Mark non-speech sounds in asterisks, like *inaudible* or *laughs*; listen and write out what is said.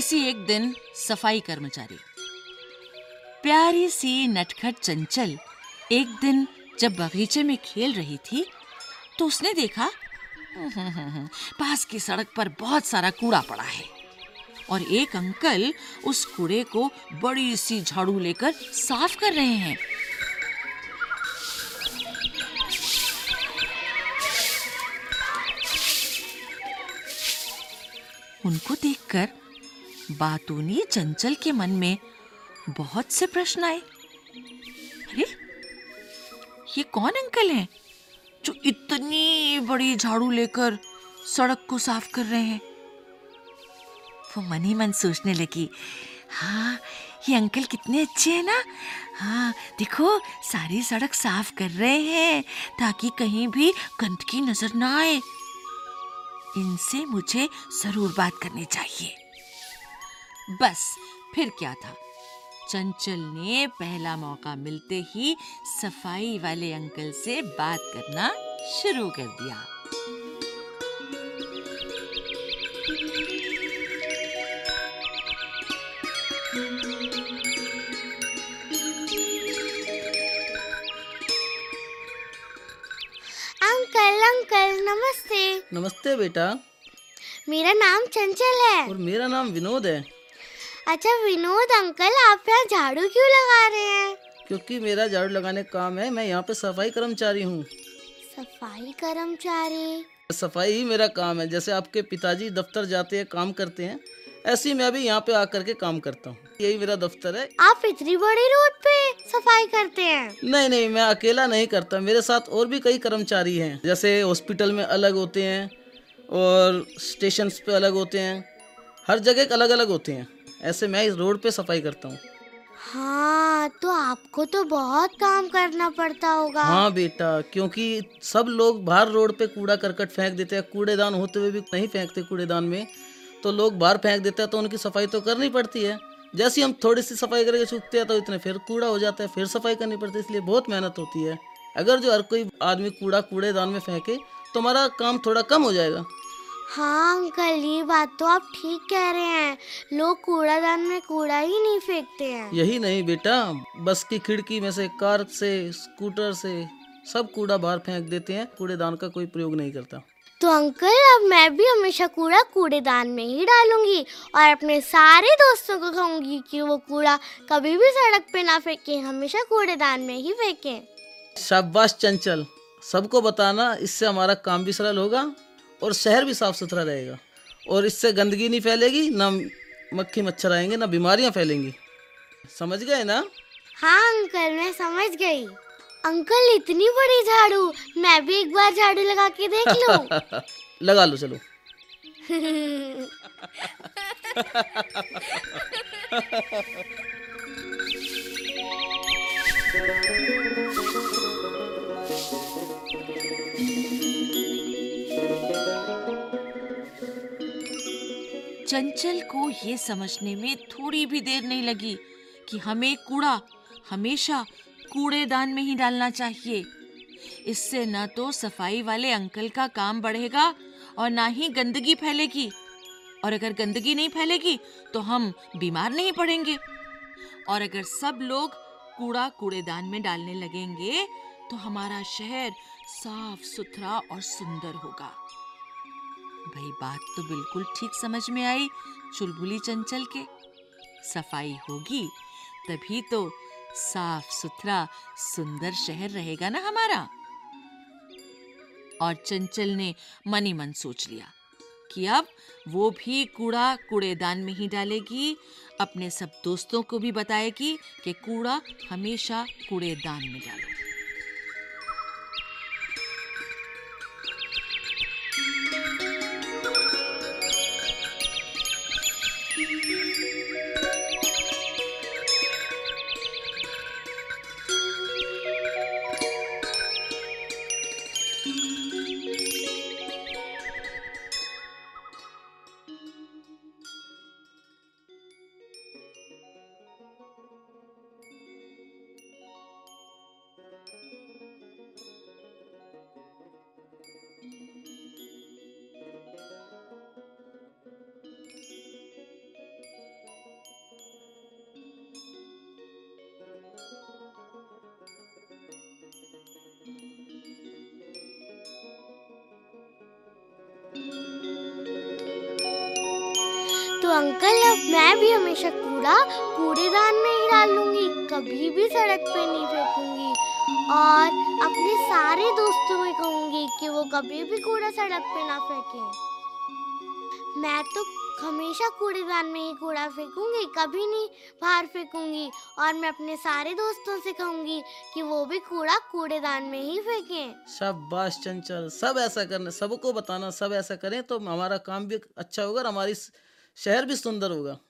किसी एक दिन सफ़ाई कर्मचारी। प्यारी सी नटखट चंचल एक दिन जब बगीचे में खेल रही थी तो उसने देखा, *laughs* पास की सड़क पर बहुत सारा कूड़ा पड़ा है और एक अंकल उस कूड़े को बड़ी सी झाड़ू लेकर साफ़ कर रहे हैं। उनको देखकर बातूनी चंचल के मन में बहुत से प्रश्न आए। अरे, ये कौन अंकल हैं जो इतनी बड़ी झाड़ू लेकर सड़क को साफ़ कर रहे हैं? वो मन ही मन सोचने लगी हाँ ये अंकल कितने अच्छे हैं ना। हाँ देखो, सारी सड़क साफ़ कर रहे हैं ताकि कहीं भी गंदगी नज़र ना आए। इनसे मुझे ज़रूर बात करनी चाहिए। बस फिर क्या था? चंचल ने पहला मौका मिलते ही सफ़ाई वाले अंकल से बात करना शुरू कर दिया। अंकल अंकल नमस्ते। नमस्ते बेटा। मेरा नाम चंचल है। और मेरा नाम विनोद है। अच्छा विनोद अंकल आप यहाँ झाड़ू क्यों लगा रहे हैं? क्योंकि मेरा झाड़ू लगाने का काम है मैं यहाँ पे सफ़ाई कर्मचारी हूँ। सफ़ाई कर्मचारी? सफ़ाई ही मेरा काम है जैसे आपके पिताजी दफ्तर जाते हैं काम करते हैं ऐसे ही मैं भी यहाँ पे आकर के काम करता हूँ। यही मेरा दफ्तर है। आप इतनी बड़ी रोड पे सफ़ाई करते हैं? नहीं नहीं मैं अकेला नहीं करता मेरे साथ और भी कई कर्मचारी हैं जैसे हॉस्पिटल में अलग होते हैं और स्टेशन पे अलग होते हैं हर जगह अलग अलग होते हैं। ऐसे मैं इस रोड पे सफ़ाई करता हूँ। हाँ तो आपको तो बहुत काम करना पड़ता होगा। हाँ बेटा क्योंकि सब लोग बाहर रोड पे कूड़ा करकट फेंक देते हैं कूड़ेदान होते हुए भी नहीं फेंकते कूड़ेदान में। तो लोग बाहर फेंक देते हैं तो उनकी सफ़ाई तो करनी पड़ती है। जैसे हम थोड़ी सी सफ़ाई करके सूखते हैं तो इतने फिर कूड़ा हो जाता है फिर सफ़ाई करनी पड़ती है इसलिए बहुत मेहनत होती है। अगर जो हर कोई आदमी कूड़ा कूड़ेदान में फेंके तो हमारा काम थोड़ा कम हो जाएगा। हाँ अंकल ये बात तो आप ठीक कह रहे हैं। लोग कूड़ादान में कूड़ा ही नहीं फेंकते हैं। यही नहीं बेटा बस की खिड़की में से कार से स्कूटर से सब कूड़ा बाहर फेंक देते हैं। कूड़ेदान का कोई प्रयोग नहीं करता। तो अंकल अब मैं भी हमेशा कूड़ा कूड़ेदान में ही डालूँगी और अपने सारे दोस्तों को कहूँगी कि वो कूड़ा कभी भी सड़क पे ना फेंकें हमेशा कूड़ेदान में ही फेंकें। शाबाश चंचल सबको बताना इससे हमारा काम भी सरल होगा। और शहर भी साफ़ सुथरा रहेगा। और इससे गंदगी नहीं फैलेगी ना मक्खी मच्छर आएँगे ना बीमारियाँ फैलेंगी। समझ गए ना? हाँ अंकल मैं समझ गई। अंकल इतनी बड़ी झाड़ू मैं भी एक बार झाड़ू लगा के देख लूँ? *laughs* लगा लो चलो। *laughs* चंचल को ये समझने में थोड़ी भी देर नहीं लगी कि हमें कूड़ा हमेशा कूड़ेदान में ही डालना चाहिए। इससे न तो सफ़ाई वाले अंकल का काम बढ़ेगा और ना ही गंदगी फैलेगी। और अगर गंदगी नहीं फैलेगी तो हम बीमार नहीं पड़ेंगे। और अगर सब लोग कूड़ा कूड़ेदान में डालने लगेंगे तो हमारा शहर साफ़ सुथरा और सुंदर होगा। भाई, बात तो बिल्कुल ठीक समझ में आई, चुलबुली चंचल के। सफ़ाई होगी, तभी तो साफ़ सुथरा सुंदर शहर रहेगा ना हमारा। और चंचल ने मनी मन सोच लिया कि अब वो भी कूड़ा कूड़ेदान में ही डालेगी, अपने सब दोस्तों को भी बताएगी कि कूड़ा हमेशा कूड़ेदान में डालो। अंकल अब मैं भी हमेशा कूड़ा कूड़ेदान में ही डालूँगी कभी भी सड़क पे नहीं फेंकूँगी। और अपने सारे दोस्तों को कहूँगी कि वो कभी भी कूड़ा सड़क पे ना फेंकें। मैं तो हमेशा कूड़ेदान में ही कूड़ा फेंकूँगी, कभी नहीं बाहर फेंकूँगी। और मैं अपने सारे दोस्तों से कहूँगी कि वो भी कूड़ा कूड़ेदान में ही फेंकें। शाबाश चंचल, सब ऐसा करना, सबको बताना, सब ऐसा करें तो हमारा काम भी अच्छा होगा हमारी शहर भी सुंदर होगा।